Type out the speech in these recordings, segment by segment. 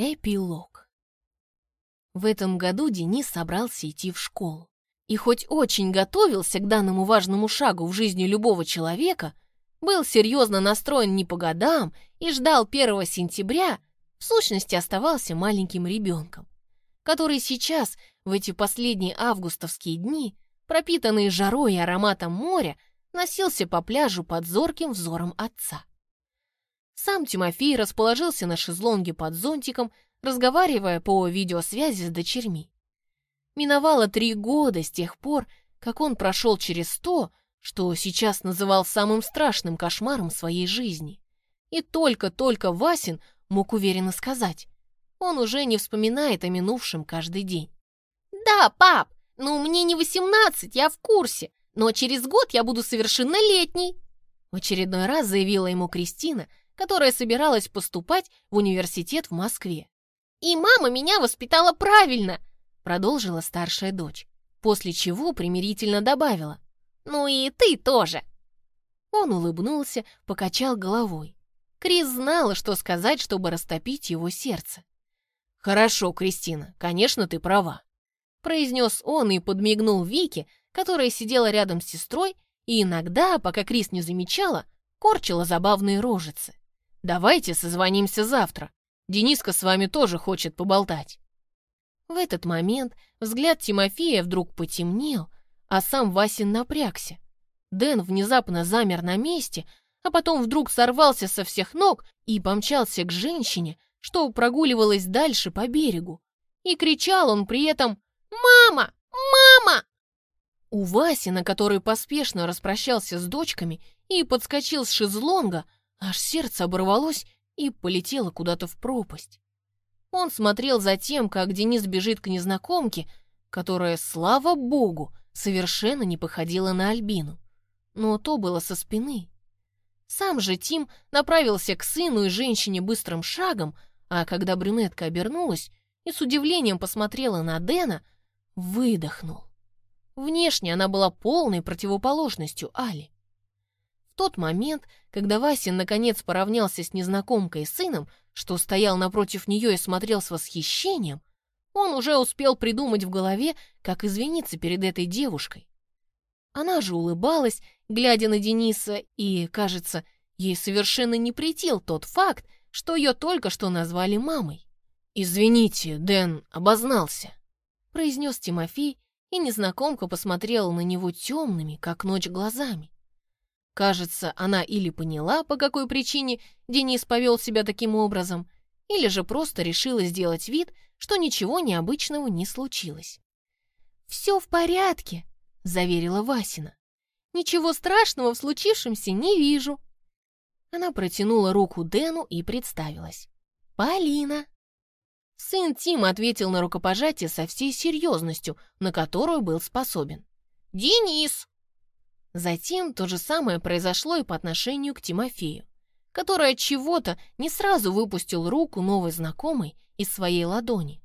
Эпилог. В этом году Денис собрался идти в школу. И хоть очень готовился к данному важному шагу в жизни любого человека, был серьезно настроен не по годам и ждал 1 сентября, в сущности оставался маленьким ребенком, который сейчас, в эти последние августовские дни, пропитанные жарой и ароматом моря, носился по пляжу под зорким взором отца. Сам Тимофей расположился на шезлонге под зонтиком, разговаривая по видеосвязи с дочерьми. Миновало три года с тех пор, как он прошел через то, что сейчас называл самым страшным кошмаром своей жизни. И только-только Васин мог уверенно сказать, он уже не вспоминает о минувшем каждый день. «Да, пап, ну мне не восемнадцать, я в курсе, но через год я буду совершеннолетней!» В очередной раз заявила ему Кристина, которая собиралась поступать в университет в Москве. «И мама меня воспитала правильно!» продолжила старшая дочь, после чего примирительно добавила. «Ну и ты тоже!» Он улыбнулся, покачал головой. Крис знала, что сказать, чтобы растопить его сердце. «Хорошо, Кристина, конечно, ты права», произнес он и подмигнул Вике, которая сидела рядом с сестрой и иногда, пока Крис не замечала, корчила забавные рожицы. Давайте созвонимся завтра. Дениска с вами тоже хочет поболтать». В этот момент взгляд Тимофея вдруг потемнел, а сам Васин напрягся. Дэн внезапно замер на месте, а потом вдруг сорвался со всех ног и помчался к женщине, что прогуливалась дальше по берегу. И кричал он при этом «Мама! Мама!». У Васина, который поспешно распрощался с дочками и подскочил с шезлонга, Аж сердце оборвалось и полетело куда-то в пропасть. Он смотрел за тем, как Денис бежит к незнакомке, которая, слава богу, совершенно не походила на Альбину. Но то было со спины. Сам же Тим направился к сыну и женщине быстрым шагом, а когда брюнетка обернулась и с удивлением посмотрела на Дэна, выдохнул. Внешне она была полной противоположностью Али тот момент, когда Васин наконец поравнялся с незнакомкой сыном, что стоял напротив нее и смотрел с восхищением, он уже успел придумать в голове, как извиниться перед этой девушкой. Она же улыбалась, глядя на Дениса, и, кажется, ей совершенно не претил тот факт, что ее только что назвали мамой. «Извините, Дэн обознался», — произнес Тимофей, и незнакомка посмотрела на него темными, как ночь, глазами. Кажется, она или поняла, по какой причине Денис повел себя таким образом, или же просто решила сделать вид, что ничего необычного не случилось. «Все в порядке», — заверила Васина. «Ничего страшного в случившемся не вижу». Она протянула руку Дэну и представилась. «Полина». Сын Тима ответил на рукопожатие со всей серьезностью, на которую был способен. «Денис!» Затем то же самое произошло и по отношению к Тимофею, который от чего-то не сразу выпустил руку новой знакомой из своей ладони.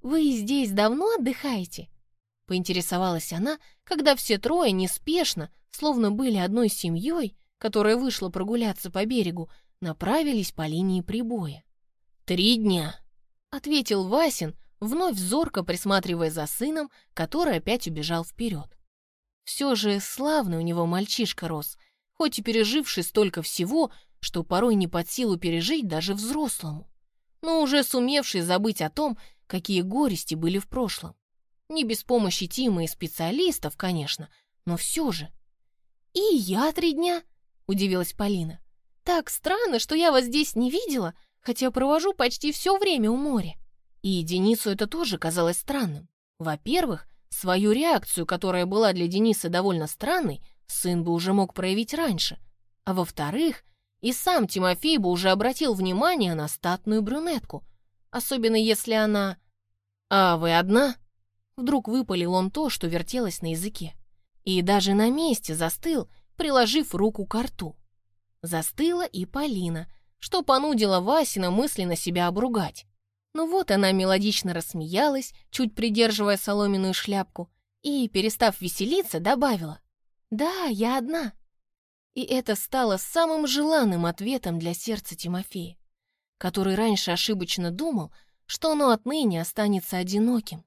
«Вы здесь давно отдыхаете?» Поинтересовалась она, когда все трое неспешно, словно были одной семьей, которая вышла прогуляться по берегу, направились по линии прибоя. «Три дня», — ответил Васин, вновь зорко присматривая за сыном, который опять убежал вперед. Все же славный у него мальчишка рос, хоть и переживший столько всего, что порой не под силу пережить даже взрослому, но уже сумевший забыть о том, какие горести были в прошлом. Не без помощи Тима и специалистов, конечно, но все же. «И я три дня?» — удивилась Полина. «Так странно, что я вас здесь не видела, хотя провожу почти все время у моря». И Денису это тоже казалось странным. Во-первых, Свою реакцию, которая была для Дениса довольно странной, сын бы уже мог проявить раньше. А во-вторых, и сам Тимофей бы уже обратил внимание на статную брюнетку, особенно если она... «А вы одна?» Вдруг выпалил он то, что вертелось на языке. И даже на месте застыл, приложив руку к рту. Застыла и Полина, что понудила Васина мысленно себя обругать. Ну вот она мелодично рассмеялась, чуть придерживая соломенную шляпку, и, перестав веселиться, добавила «Да, я одна». И это стало самым желанным ответом для сердца Тимофея, который раньше ошибочно думал, что оно отныне останется одиноким.